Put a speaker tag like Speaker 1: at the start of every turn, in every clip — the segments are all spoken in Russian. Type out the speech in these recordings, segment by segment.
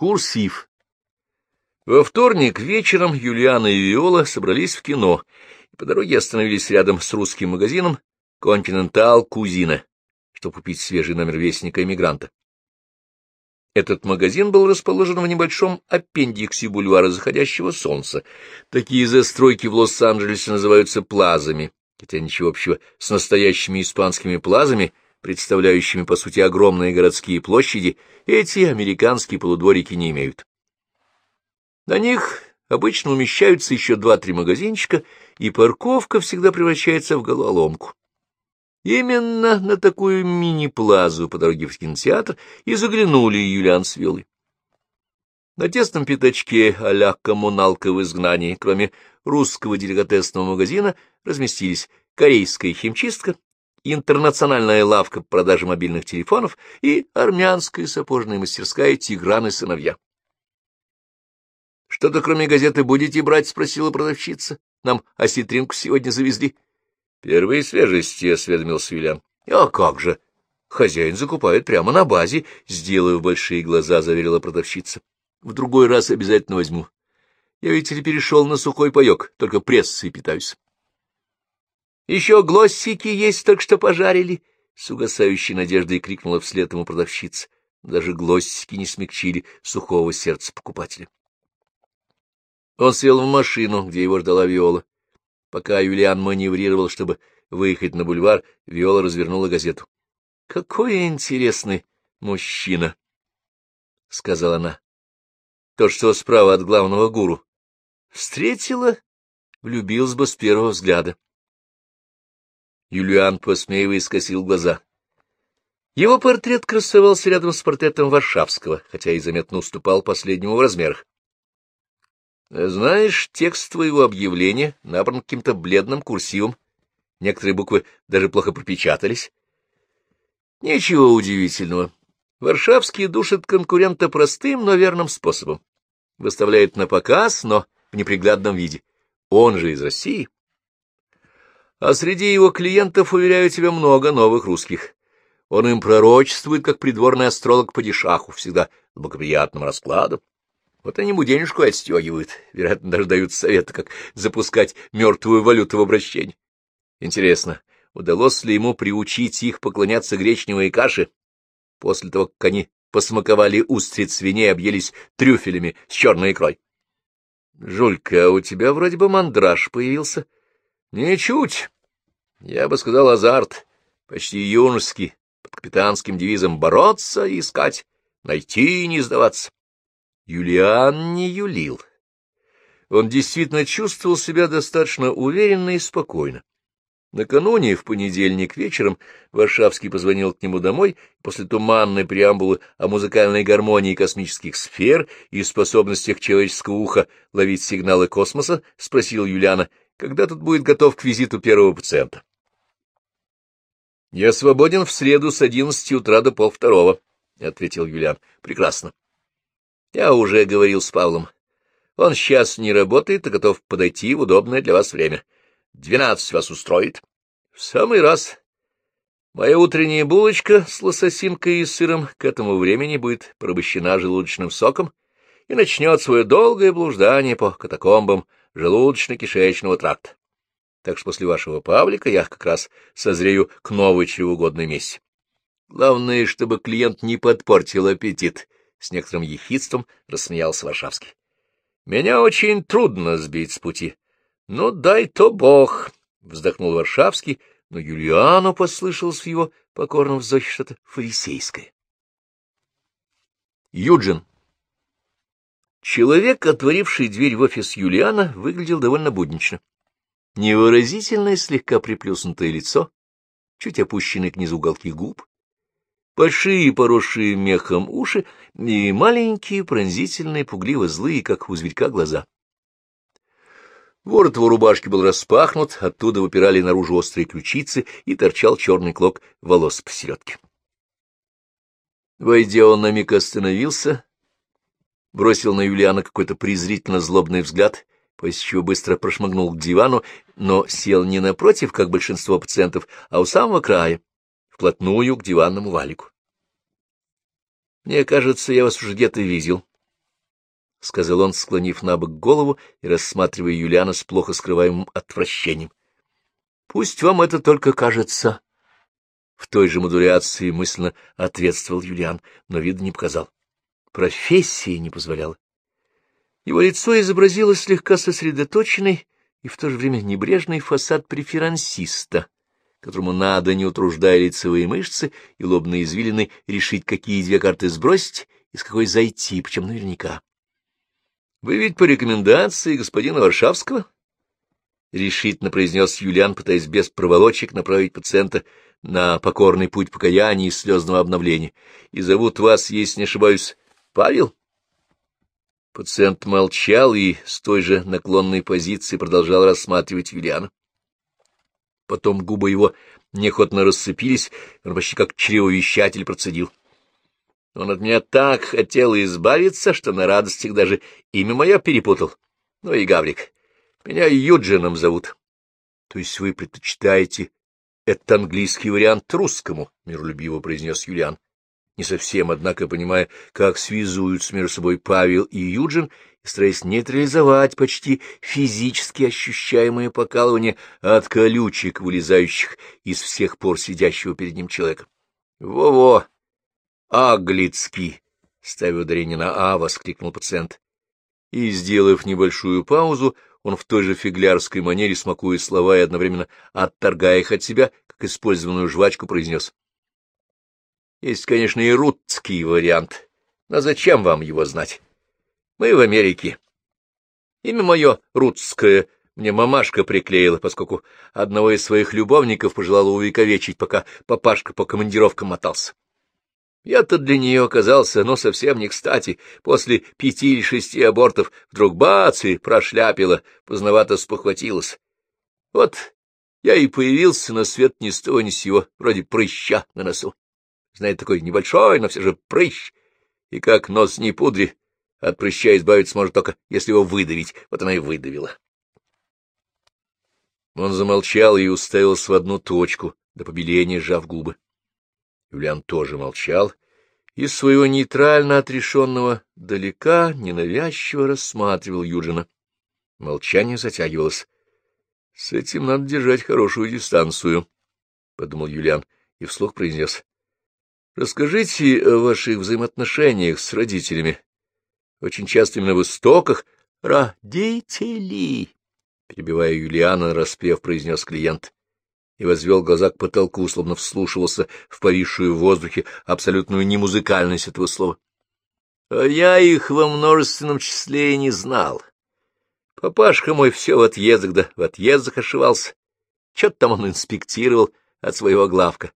Speaker 1: Курсив. Во вторник вечером Юлиана и Виола собрались в кино и по дороге остановились рядом с русским магазином «Континентал Кузина», чтобы купить свежий номер вестника эмигранта. Этот магазин был расположен в небольшом аппендиксе бульвара заходящего солнца. Такие застройки в Лос-Анджелесе называются плазами, хотя ничего общего с настоящими испанскими плазами — представляющими, по сути, огромные городские площади, эти американские полудворики не имеют. На них обычно умещаются еще два-три магазинчика, и парковка всегда превращается в головоломку. Именно на такую мини-плазу по дороге в кинотеатр и заглянули Юлиан с Вилой. На тесном пятачке а-ля коммуналка в изгнании, кроме русского деликатесного магазина, разместились корейская химчистка, интернациональная лавка по продаже мобильных телефонов и армянская сапожная мастерская «Тигран и сыновья». — Что-то кроме газеты будете брать? — спросила продавщица. — Нам осетринку сегодня завезли. — Первые свежести, — осведомился Вилян. — А как же? Хозяин закупает прямо на базе, — сделав большие глаза, — заверила продавщица. — В другой раз обязательно возьму. Я, видите ли, перешел на сухой паек, только прессой питаюсь. Еще глоссики есть, только что пожарили, — с угасающей надеждой крикнула вслед ему продавщица. Даже глоссики не смягчили сухого сердца покупателя. Он сел в машину, где его ждала Виола. Пока Юлиан маневрировал, чтобы выехать на бульвар, Виола развернула газету. — Какой интересный мужчина! — сказала она. — То, что справа от главного гуру. Встретила, влюбилась бы с первого взгляда. Юлиан, посмеиваясь, скосил глаза. Его портрет красовался рядом с портретом Варшавского, хотя и заметно уступал последнему в размерах. Знаешь, текст твоего объявления набран каким-то бледным курсивом. Некоторые буквы даже плохо пропечатались. Ничего удивительного. Варшавский душит конкурента простым, но верным способом. Выставляет на показ, но в неприглядном виде. Он же из России. А среди его клиентов, уверяю тебя, много новых русских. Он им пророчествует, как придворный астролог по дешаху, всегда благоприятным раскладом. Вот они ему денежку отстегивают, вероятно, даже дают советы, как запускать мертвую валюту в обращение. Интересно, удалось ли ему приучить их поклоняться гречневой каше, после того, как они посмаковали устриц свиней и объелись трюфелями с черной икрой? — Жулька, а у тебя вроде бы мандраж появился. —— Ничуть. Я бы сказал, азарт, почти юношеский, под капитанским девизом «бороться и искать, найти и не сдаваться». Юлиан не юлил. Он действительно чувствовал себя достаточно уверенно и спокойно. Накануне, в понедельник вечером, Варшавский позвонил к нему домой после туманной преамбулы о музыкальной гармонии космических сфер и способностях человеческого уха ловить сигналы космоса, спросил Юлиана, когда тут будет готов к визиту первого пациента. — Я свободен в среду с одиннадцати утра до полвторого, — ответил Юлиан. — Прекрасно. Я уже говорил с Павлом. Он сейчас не работает, а готов подойти в удобное для вас время. Двенадцать вас устроит? — В самый раз. Моя утренняя булочка с лососинкой и сыром к этому времени будет порабощена желудочным соком и начнет свое долгое блуждание по катакомбам желудочно-кишечного тракта. Так что после вашего Павлика я как раз созрею к новой чревоугодной мессе. Главное, чтобы клиент не подпортил аппетит, — с некоторым ехидством рассмеялся Варшавский. — Меня очень трудно сбить с пути. — Ну, дай то бог, — вздохнул Варшавский, но Юлиану послышалось в его покорном вздохе что-то фарисейское. Юджин Человек, отворивший дверь в офис Юлиана, выглядел довольно буднично. Невыразительное, слегка приплюснутое лицо, чуть опущенные к низу уголки губ, большие поросшие мехом уши и маленькие, пронзительные, пугливо злые, как у зверька, глаза. Ворот его рубашки был распахнут, оттуда выпирали наружу острые ключицы и торчал черный клок волос посередке. Войдя, он на миг остановился, бросил на Юлиана какой-то презрительно-злобный взгляд, после чего быстро прошмыгнул к дивану, но сел не напротив, как большинство пациентов, а у самого края, вплотную к диванному валику. — Мне кажется, я вас уже где-то видел, — сказал он, склонив на бок голову и рассматривая Юлиана с плохо скрываемым отвращением. — Пусть вам это только кажется. В той же модуляции мысленно ответствовал Юлиан, но вида не показал. Профессия не позволяла. Его лицо изобразило слегка сосредоточенный и в то же время небрежный фасад преферансиста, которому надо, не утруждая лицевые мышцы и лобные извилины, решить, какие две карты сбросить и с какой зайти, причем наверняка. — Вы ведь по рекомендации господина Варшавского? — решительно произнес Юлиан, пытаясь без проволочек направить пациента на покорный путь покаяния и слезного обновления. — И зовут вас, если не ошибаюсь, Павел? — Пациент молчал и с той же наклонной позиции продолжал рассматривать Юлиана. Потом губы его неохотно расцепились, он почти как чревовещатель процедил. Он от меня так хотел избавиться, что на радостях даже имя мое перепутал. Ну и Гаврик, меня Юджином зовут. То есть вы предпочитаете этот английский вариант русскому, — миролюбиво произнес Юлиан не совсем, однако, понимая, как связуются между собой Павел и Юджин, и стараясь нейтрализовать почти физически ощущаемое покалывание от колючек, вылезающих из всех пор сидящего перед ним человека. «Во — Во-во! Аглицкий! — ставя ударение на «а», воскликнул пациент. И, сделав небольшую паузу, он в той же фиглярской манере, смакуя слова и одновременно отторгая их от себя, как использованную жвачку, произнес. Есть, конечно, и рутский вариант, но зачем вам его знать? Мы в Америке. Имя мое рутское мне мамашка приклеила, поскольку одного из своих любовников пожелала увековечить, пока папашка по командировкам мотался. Я-то для нее оказался, но совсем не кстати. После пяти или шести абортов вдруг бац и прошляпила, поздновато спохватилась. Вот я и появился на свет ни с того ни с сего, вроде прыща на носу. Знаете, такой небольшой, но все же прыщ. И как нос не пудри, от прыща избавиться может только, если его выдавить. Вот она и выдавила. Он замолчал и уставился в одну точку, до побеления сжав губы. Юлиан тоже молчал, из своего нейтрально отрешенного далека ненавязчиво рассматривал Юджина. Молчание затягивалось. — С этим надо держать хорошую дистанцию, — подумал Юлиан и вслух произнес. Расскажите о ваших взаимоотношениях с родителями. Очень часто именно в истоках родители, перебивая Юлиана, распев, произнес клиент и возвел глаза к потолку, словно вслушивался в повисшую в воздухе абсолютную немузыкальность этого слова. А я их во множественном числе и не знал. Папашка мой все в отъездах да в отъездах ошивался. Что-то там он инспектировал от своего главка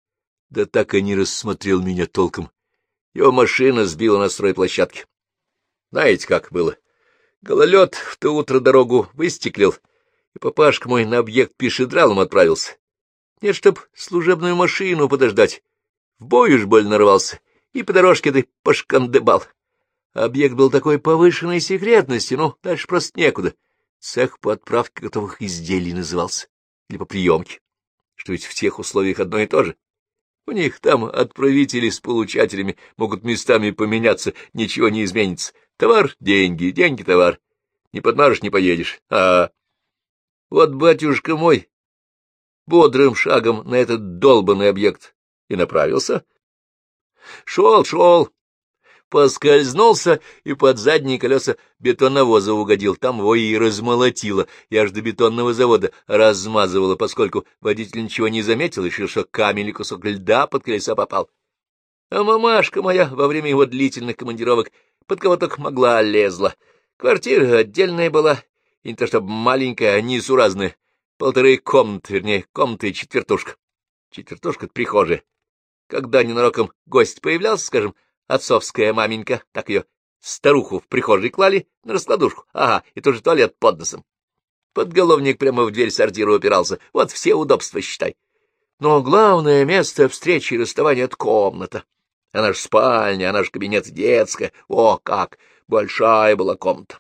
Speaker 1: да так и не рассмотрел меня толком. Его машина сбила на стройплощадке. Знаете, как было? Гололед в то утро дорогу выстеклил, и папашка мой на объект пешедралом отправился. Нет, чтоб служебную машину подождать. В бой уж больно нарвался, и по дорожке ты пошкандыбал. Объект был такой повышенной секретности, ну, дальше просто некуда. Цех по отправке готовых изделий назывался, или по приемке, что ведь в тех условиях одно и то же. У них там отправители с получателями могут местами поменяться, ничего не изменится. Товар — деньги, деньги — товар. Не подмажешь — не поедешь. А вот батюшка мой бодрым шагом на этот долбанный объект и направился. Шел, шел, поскользнулся и под задние колеса бетоновоза угодил. Там его и размолотило, и аж до бетонного завода размазывало, поскольку водитель ничего не заметил, решил, что камень или кусок льда под колеса попал. А мамашка моя во время его длительных командировок под кого только могла лезла. Квартира отдельная была, и не то чтобы маленькая, а несуразная. Полторы комнаты, вернее, комната и четвертушка. Четвертушка — это прихожая. Когда ненароком гость появлялся, скажем, отцовская маменька, так ее старуху в прихожей клали на раскладушку. Ага, и тоже туалет под носом. Подголовник прямо в дверь сортира упирался. Вот все удобства, считай. Но главное место встречи и расставания — это комната. Она ж спальня, она ж кабинет детская. О, как! Большая была комната.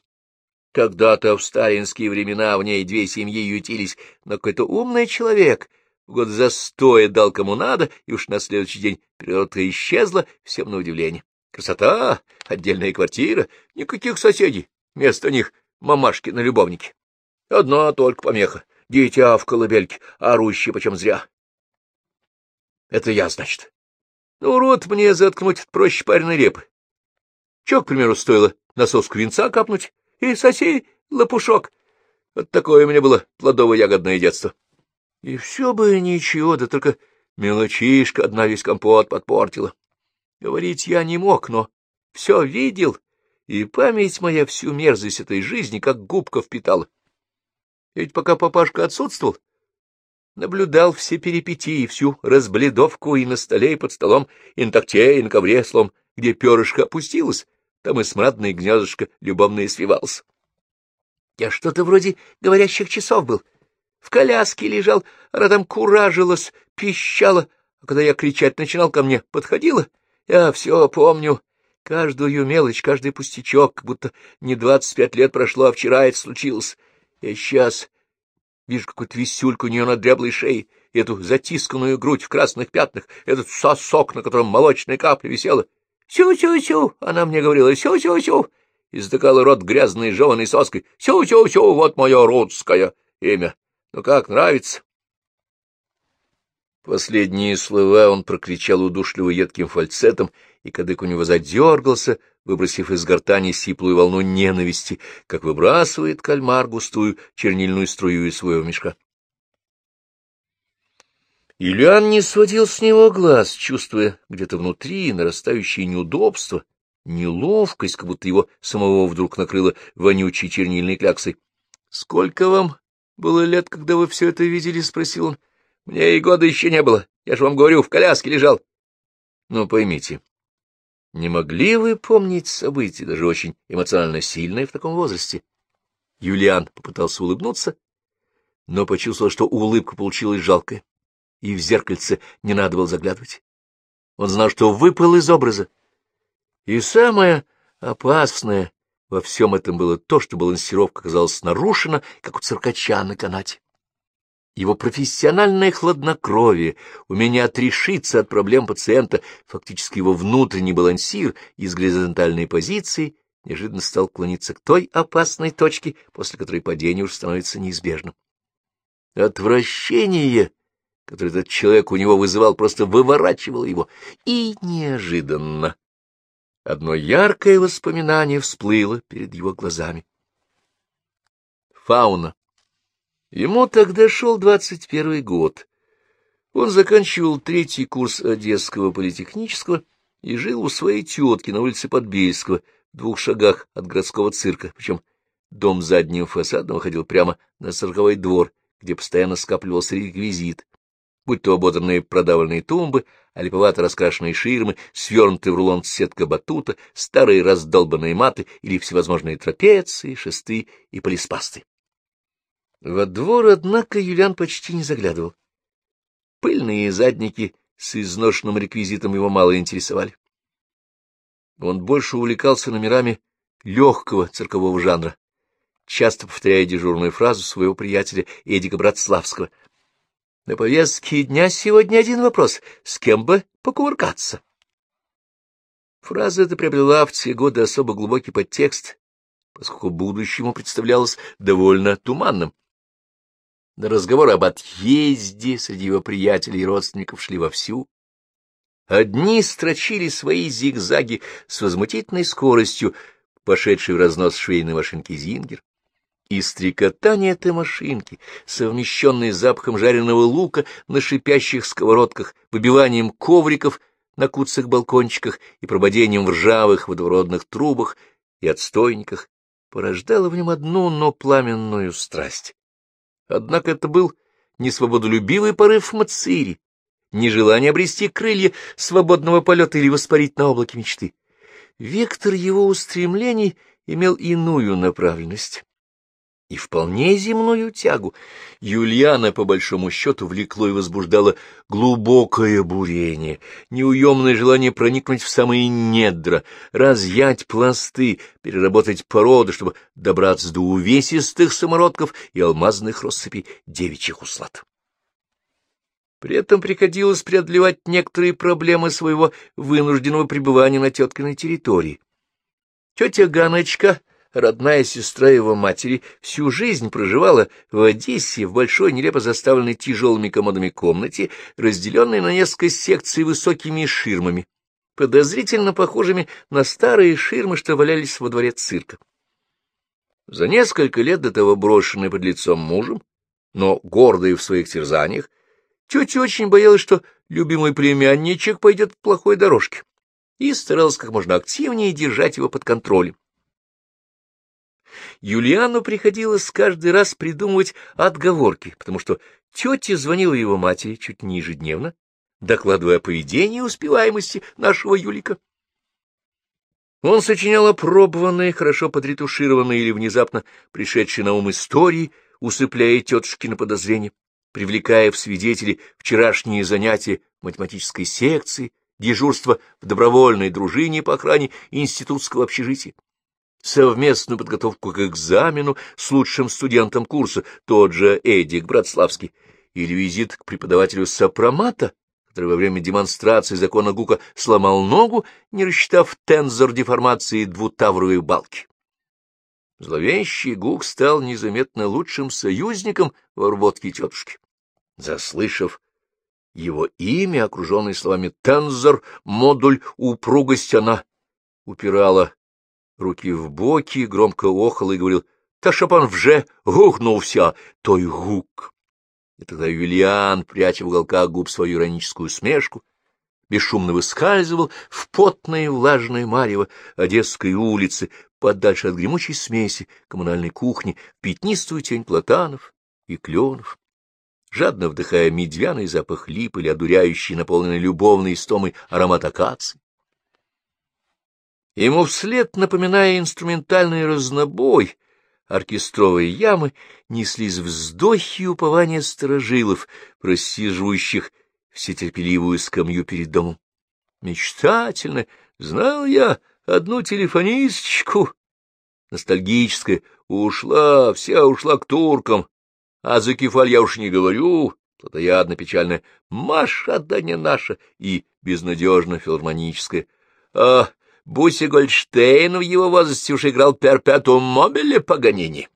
Speaker 1: Когда-то в сталинские времена в ней две семьи ютились, но какой-то умный человек год застоя дал кому надо, и уж на следующий день природа исчезла, всем на удивление. Красота, отдельная квартира, никаких соседей, вместо них мамашки на любовнике. Одна только помеха — дитя в колыбельке, орущее почем зря. Это я, значит. Ну, рот мне заткнуть проще пареной репы. Че, к примеру, стоило насоску винца капнуть и соси лопушок. Вот такое у меня было плодово-ягодное детство. И все бы ничего, да только мелочишка одна весь компот подпортила. Говорить я не мог, но все видел, и память моя всю мерзость этой жизни как губка впитала. Ведь пока папашка отсутствовал, наблюдал все перипетии, всю разбледовку и на столе, и под столом, и на такте, и на ковре, слом, где перышко опустилось, там и смрадное гнездышко любовное свивалось. Я что-то вроде говорящих часов был. В коляске лежал, она там куражилась, пищала, а когда я кричать начинал, ко мне подходила — я все помню, каждую мелочь, каждый пустячок, как будто не двадцать пять лет прошло, а вчера это случилось. Я сейчас вижу какую-то висюльку у нее на дряблой шее, эту затисканную грудь в красных пятнах, этот сосок, на котором молочная капля висела. «Сю-сю-сю!» — она мне говорила, «сю-сю-сю!» и затыкала рот грязной жеваной соской. «Сю-сю-сю! Вот мое русское имя! Ну как, нравится?» Последние слова он прокричал удушливо едким фальцетом, и кадык у него задергался, выбросив из гортани сиплую волну ненависти, как выбрасывает кальмар густую чернильную струю из своего мешка. Ильян не сводил с него глаз, чувствуя где-то внутри нарастающее неудобство, неловкость, как будто его самого вдруг накрыло вонючей чернильной кляксой. — Сколько вам было лет, когда вы все это видели? — спросил он. Мне и года еще не было. Я же вам говорю, в коляске лежал. Ну, поймите, не могли вы помнить события, даже очень эмоционально сильные в таком возрасте? Юлиан попытался улыбнуться, но почувствовал, что улыбка получилась жалкая, и в зеркальце не надо было заглядывать. Он знал, что выпал из образа. И самое опасное во всем этом было то, что балансировка оказалась нарушена, как у циркача на канате. Его профессиональное хладнокровие, умение отрешиться от проблем пациента, фактически его внутренний балансир из горизонтальной позиции, неожиданно стал клониться к той опасной точке, после которой падение уже становится неизбежным. Отвращение, которое этот человек у него вызывал, просто выворачивало его. И неожиданно одно яркое воспоминание всплыло перед его глазами. Фауна. Ему тогда шел двадцать первый год. Он заканчивал третий курс Одесского политехнического и жил у своей тетки на улице Подбельского, в двух шагах от городского цирка, причем дом задним фасадом выходил прямо на цирковой двор, где постоянно скапливался реквизит, будь то ободранные продавленные тумбы, а раскрашенные ширмы, свернутые в рулон сетка батута, старые раздолбанные маты или всевозможные трапеции, шесты и полиспасты. Во двор, однако, Юлиан почти не заглядывал. Пыльные задники с изношенным реквизитом его мало интересовали. Он больше увлекался номерами легкого циркового жанра, часто повторяя дежурную фразу своего приятеля Эдика Братславского. «На повестке дня сегодня один вопрос — с кем бы покувыркаться?» Фраза эта приобрела в те годы особо глубокий подтекст, поскольку будущему представлялось довольно туманным. На разговор об отъезде среди его приятелей и родственников шли вовсю. Одни строчили свои зигзаги с возмутительной скоростью, пошедшей в разнос швейной машинки «Зингер». И стрекотание этой машинки, совмещенное с запахом жареного лука на шипящих сковородках, выбиванием ковриков на куцах балкончиках и прободением в ржавых водородных трубах и отстойниках, порождало в нем одну, но пламенную страсть Однако это был не свободолюбивый порыв Мацири, не желание обрести крылья свободного полета или воспарить на облаке мечты. Вектор его устремлений имел иную направленность и вполне земную тягу. Юлиана, по большому счету, влекло и возбуждало глубокое бурение, неуемное желание проникнуть в самые недра, разъять пласты, переработать породы, чтобы добраться до увесистых самородков и алмазных россыпей девичьих услад. При этом приходилось преодолевать некоторые проблемы своего вынужденного пребывания на теткиной территории. Тетя Ганочка родная сестра его матери, всю жизнь проживала в Одессе в большой, нелепо заставленной тяжелыми комодами комнате, разделенной на несколько секций высокими ширмами, подозрительно похожими на старые ширмы, что валялись во дворе цирка. За несколько лет до того брошенная под лицом мужем, но гордая в своих терзаниях, тетя очень боялась, что любимый племянничек пойдет по плохой дорожке, и старалась как можно активнее держать его под контролем. Юлиану приходилось каждый раз придумывать отговорки, потому что тетя звонила его матери чуть не ежедневно, докладывая о поведении и успеваемости нашего Юлика. Он сочинял опробованные, хорошо подретушированные или внезапно пришедшие на ум истории, усыпляя тетушки на подозрения, привлекая в свидетели вчерашние занятия математической секции, дежурство в добровольной дружине по охране институтского общежития, совместную подготовку к экзамену с лучшим студентом курса, тот же Эдик Братславский, или визит к преподавателю сопромата, который во время демонстрации закона Гука сломал ногу, не рассчитав тензор деформации двутавровой балки. Зловещий Гук стал незаметно лучшим союзником в работке тетушки. Заслышав его имя, окруженный словами «тензор», «модуль», «упругость», она упирала руки в боки, громко охала и говорил «Та шапан вже гухнувся, той гук». И тогда Юлиан, пряча в уголках губ свою ироническую смешку, бесшумно выскальзывал в потное влажное марево Одесской улицы, подальше от гремучей смеси коммунальной кухни, пятнистую тень платанов и кленов, жадно вдыхая медвяный запах лип или одуряющий, наполненный любовной истомой аромат акации. Ему вслед, напоминая инструментальный разнобой, оркестровой ямы неслись вздохи и упования сторожилов, просиживающих все терпеливую скамью перед домом. Мечтательно знал я одну телефонисточку. Ностальгическая ушла, вся ушла к туркам, а за кефаль я уж не говорю, плотоядно печальная Маша да не наша и безнадежно филармоническая. А Буси Гольдштейн в его возрасте уж играл перпетум мобиле Паганини.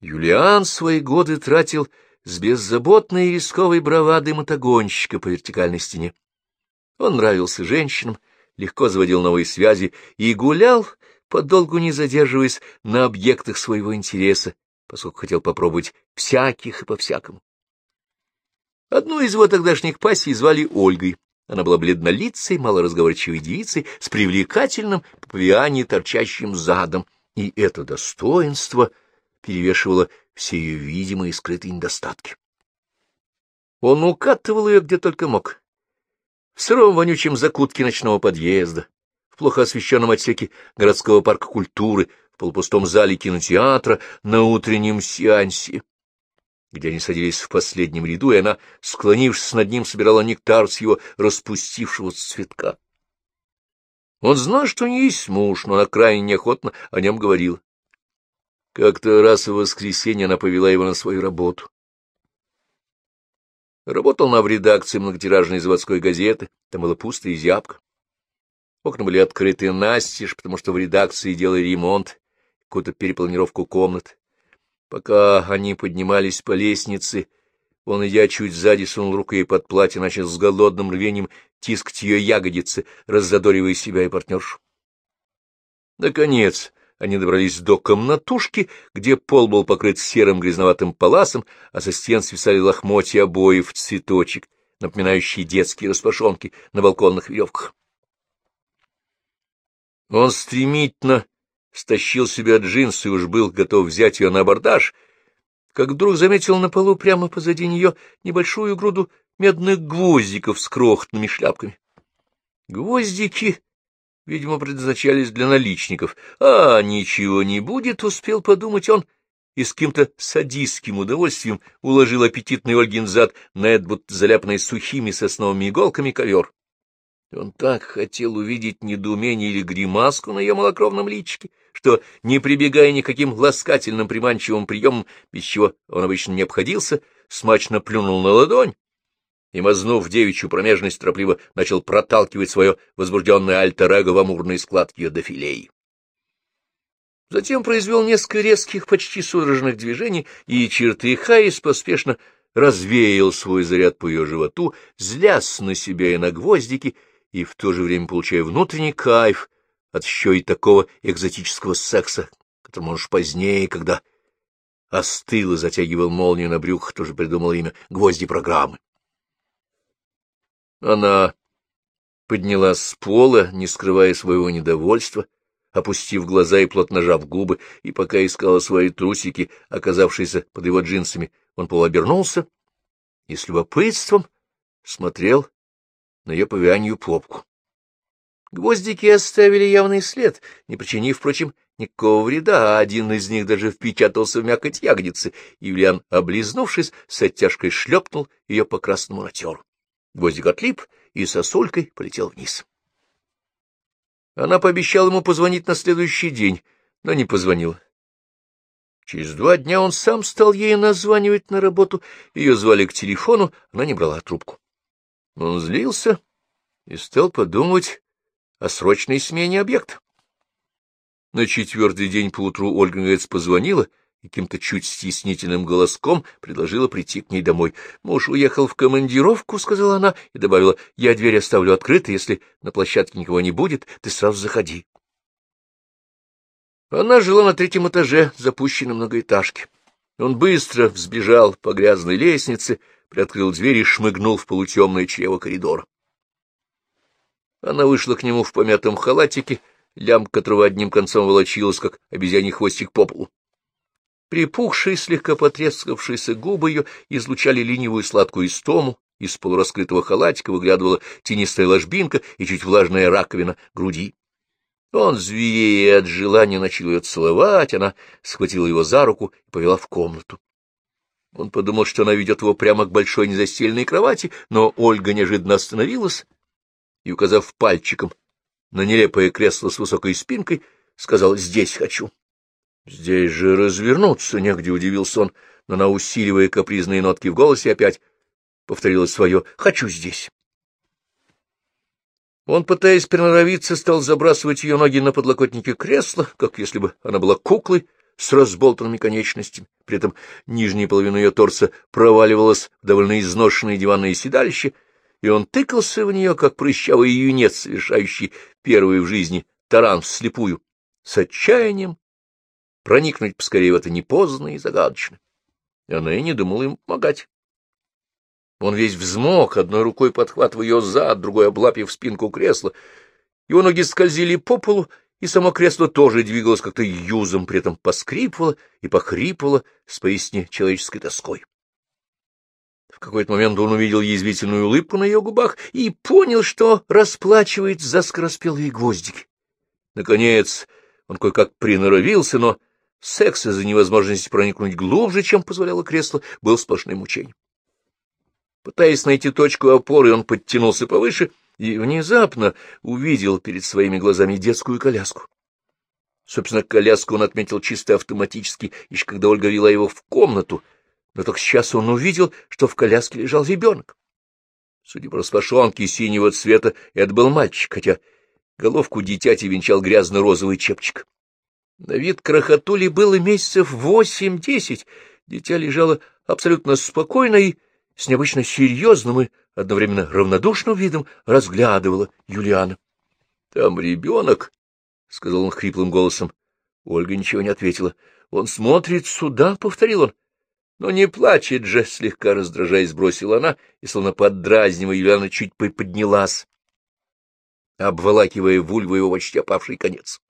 Speaker 1: Юлиан свои годы тратил с беззаботной и рисковой бравадой мотогонщика по вертикальной стене. Он нравился женщинам, легко заводил новые связи и гулял, подолгу не задерживаясь на объектах своего интереса, поскольку хотел попробовать всяких и по-всякому. Одну из его тогдашних пассий звали Ольгой. Она была бледнолицей, малоразговорчивой девицей с привлекательным павиане торчащим задом, и это достоинство перевешивало все ее видимые и скрытые недостатки. Он укатывал ее где только мог. В сыром вонючем закутке ночного подъезда, в плохо освещенном отсеке городского парка культуры, в полупустом зале кинотеатра, на утреннем сеансе где они садились в последнем ряду, и она, склонившись над ним, собирала нектар с его распустившегося цветка. Он знал, что не есть муж, но она крайне неохотно о нем говорила. Как-то раз в воскресенье она повела его на свою работу. Работал она в редакции многотиражной заводской газеты, там было пусто и зябко. Окна были открыты настежь, потому что в редакции делали ремонт, какую-то перепланировку комнат. Пока они поднимались по лестнице, он, идя чуть сзади, сунул руку ей под платье, начал с голодным рвением тискать ее ягодицы, раззадоривая себя и партнершу. Наконец они добрались до комнатушки, где пол был покрыт серым грязноватым паласом, а со стен свисали лохмотья обоев цветочек, напоминающие детские распашонки на балконных веревках. Он стремительно стащил себе джинсы и уж был готов взять ее на абордаж, как вдруг заметил на полу прямо позади нее небольшую груду медных гвоздиков с крохотными шляпками. Гвоздики, видимо, предназначались для наличников. А, ничего не будет, успел подумать он, и с каким-то садистским удовольствием уложил аппетитный Ольгин зад на этот заляпанный сухими сосновыми иголками ковер. Он так хотел увидеть недоумение или гримаску на ее малокровном личике, что, не прибегая никаким ласкательным приманчивым приемом, без чего он обычно не обходился, смачно плюнул на ладонь и, мазнув девичью промежность, торопливо начал проталкивать свое возбужденное альтер-эго в амурные складки ее дофилей. Затем произвел несколько резких, почти судорожных движений, и, чертыхаясь, поспешно развеял свой заряд по ее животу, злясь на себя и на гвоздики, и в то же время получая внутренний кайф от еще и такого экзотического секса, которому уж позднее, когда остыл и затягивал молнию на брюках, тоже придумал имя «Гвозди программы». Она поднялась с пола, не скрывая своего недовольства, опустив глаза и плотно жав губы, и пока искала свои трусики, оказавшиеся под его джинсами, он полуобернулся и с любопытством смотрел на ее повянью попку. Гвоздики оставили явный след, не причинив, впрочем, никакого вреда, а один из них даже впечатался в мякоть ягодицы, Юлиан, облизнувшись, с оттяжкой шлепнул ее по красному натеру. Гвоздик отлип и сосулькой полетел вниз. Она пообещала ему позвонить на следующий день, но не позвонила. Через два дня он сам стал ей названивать на работу, ее звали к телефону, она не брала трубку. Он злился и стал подумать о срочной смене объекта. На четвертый день поутру Ольга, наконец, позвонила и каким-то чуть стеснительным голоском предложила прийти к ней домой. Муж уехал в командировку, — сказала она, и добавила, — я дверь оставлю открытой, если на площадке никого не будет, ты сразу заходи. Она жила на третьем этаже запущенной многоэтажки. Он быстро взбежал по грязной лестнице, приоткрыл дверь и шмыгнул в полутемное чрево коридора. Она вышла к нему в помятом халатике, лямка которого одним концом волочилась, как обезьяний хвостик по полу. Припухшие, слегка потрескавшиеся губы ее излучали ленивую сладкую истому, из полураскрытого халатика выглядывала тенистая ложбинка и чуть влажная раковина груди. Он, зверея от желания, начал ее целовать, она схватила его за руку и повела в комнату. Он подумал, что она ведет его прямо к большой незастеленной кровати, но Ольга неожиданно остановилась и, указав пальчиком на нелепое кресло с высокой спинкой, сказала «Здесь хочу». Здесь же развернуться негде, удивился он, но она, усиливая капризные нотки в голосе, опять повторила свое «хочу здесь». Он, пытаясь приноровиться, стал забрасывать ее ноги на подлокотники кресла, как если бы она была куклой с разболтанными конечностями. При этом нижняя половина ее торса проваливалась в довольно изношенные диванные седалище, и он тыкался в нее, как прыщавый юнец, совершающий первый в жизни таран вслепую, с отчаянием проникнуть поскорее в это не и загадочно. И она и не думала им помогать. Он весь взмок, одной рукой подхватывая ее зад, другой облапив спинку кресла. Его ноги скользили по полу, и само кресло тоже двигалось как-то юзом, при этом поскрипывало и похрипывало с поистине человеческой тоской. В какой-то момент он увидел язвительную улыбку на ее губах и понял, что расплачивает за скороспелые гвоздики. Наконец он кое-как приноровился, но Секс из-за невозможности проникнуть глубже, чем позволяло кресло, был сплошным мучением. Пытаясь найти точку опоры, он подтянулся повыше и внезапно увидел перед своими глазами детскую коляску. Собственно, коляску он отметил чисто автоматически, еще когда Ольга вела его в комнату, но только сейчас он увидел, что в коляске лежал ребенок. Судя по распашонке синего цвета, это был мальчик, хотя головку дитяти венчал грязно-розовый чепчик. На вид крохотули было месяцев восемь-десять. Дитя лежало абсолютно спокойно и с необычно серьезным и одновременно равнодушным видом разглядывала Юлиана. — Там ребенок, — сказал он хриплым голосом. Ольга ничего не ответила. — Он смотрит сюда, — повторил он. — Но не плачет же, — слегка раздражаясь, бросила она, и, словно поддразнивая, Юлиана чуть приподнялась, обволакивая вульву его почти опавший конец.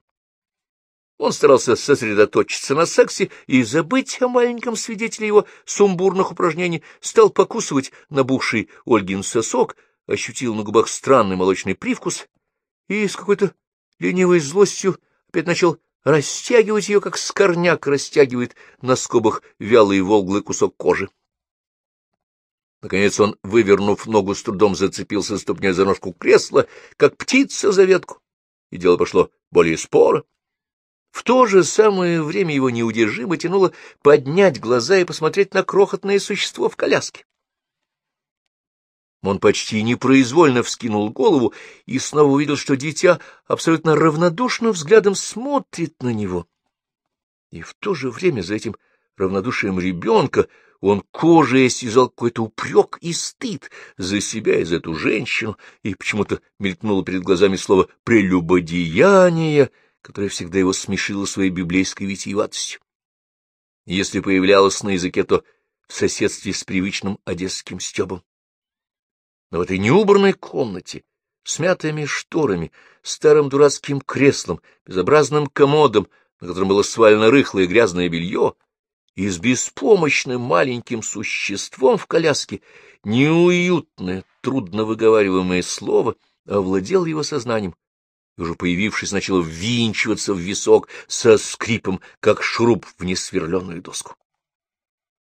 Speaker 1: Он старался сосредоточиться на сексе и забыть о маленьком свидетеле его сумбурных упражнений, стал покусывать набухший Ольгин сосок, ощутил на губах странный молочный привкус и с какой-то ленивой злостью опять начал растягивать ее, как скорняк растягивает на скобах вялый волглый кусок кожи. Наконец он, вывернув ногу, с трудом зацепился ступней за ножку кресла, как птица за ветку, и дело пошло более споро. В то же самое время его неудержимо тянуло поднять глаза и посмотреть на крохотное существо в коляске. Он почти непроизвольно вскинул голову и снова увидел, что дитя абсолютно равнодушным взглядом смотрит на него, И в то же время за этим равнодушием ребенка он кожей осязал какой-то упрек и стыд за себя и за эту женщину, и почему-то мелькнуло перед глазами слово «прелюбодеяние», которое всегда его смешило своей библейской витиеватостью. Если появлялось на языке, то в соседстве с привычным одесским стебом. Но в этой неубранной комнате, с мятыми шторами, старым дурацким креслом, безобразным комодом, на котором было свалено рыхлое грязное белье, и с беспомощным маленьким существом в коляске неуютное, трудно выговариваемое слово овладело его сознанием, и уже появившись, начало ввинчиваться в висок со скрипом, как шуруп в несверленную доску.